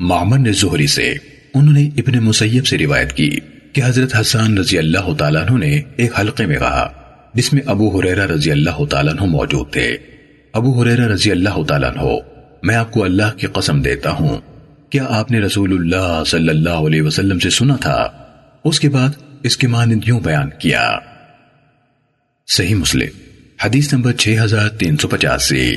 معمر نے زہری سے، انہوں نے ابن مسیب سے روایت کی کہ حضرت حسان رضی اللہ تعالیٰ عنہ نے ایک حلقے میں کہا، جس میں ابو حریرہ رضی اللہ تعالیٰ عنہ موجود تھے۔ ابو حریرہ رضی اللہ تعالیٰ عنہ، میں آپ کو اللہ کی قسم دیتا ہوں، کیا آپ نے رسول اللہ صلی اللہ علیہ وسلم سے سنا تھا؟ اس کے بعد اس کے مانند یوں بیان کیا۔ صحیح مسلم، حدیث نمبر 6385